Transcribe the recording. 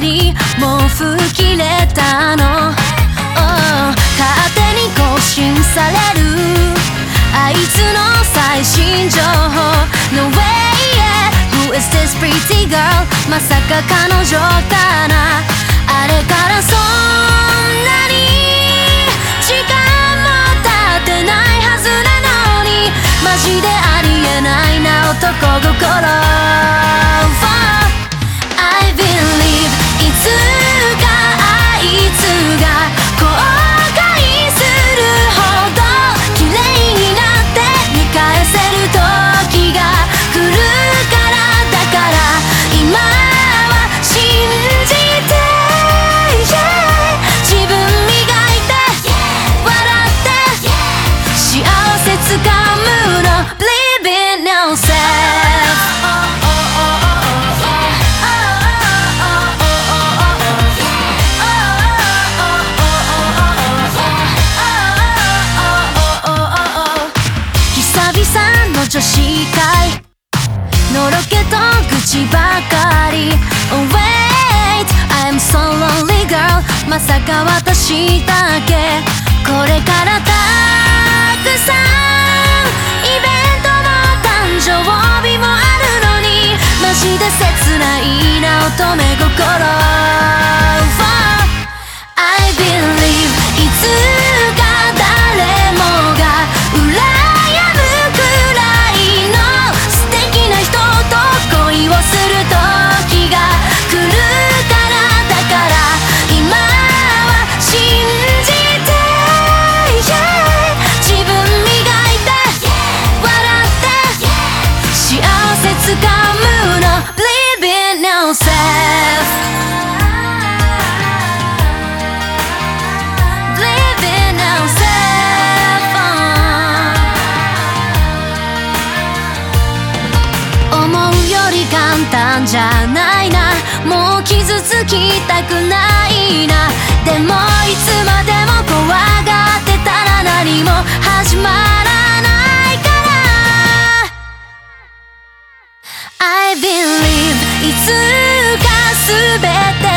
りもう吹き切れたの、oh、勝手に更新される。あいつの最新情報。No way yeah Who is this pretty girl まさか彼女。Wait. I'm so lonely girl. まさか私だけ。これからたくさんイベントも誕生日もあるのに。マジで切ないな乙女心、I believe いつか誰もが羨むくらいの素敵な人と恋をする。理簡単じゃないな。もう傷つきたくないな。でもいつまでも怖がってたら何も始まらないから。I believe いつか全て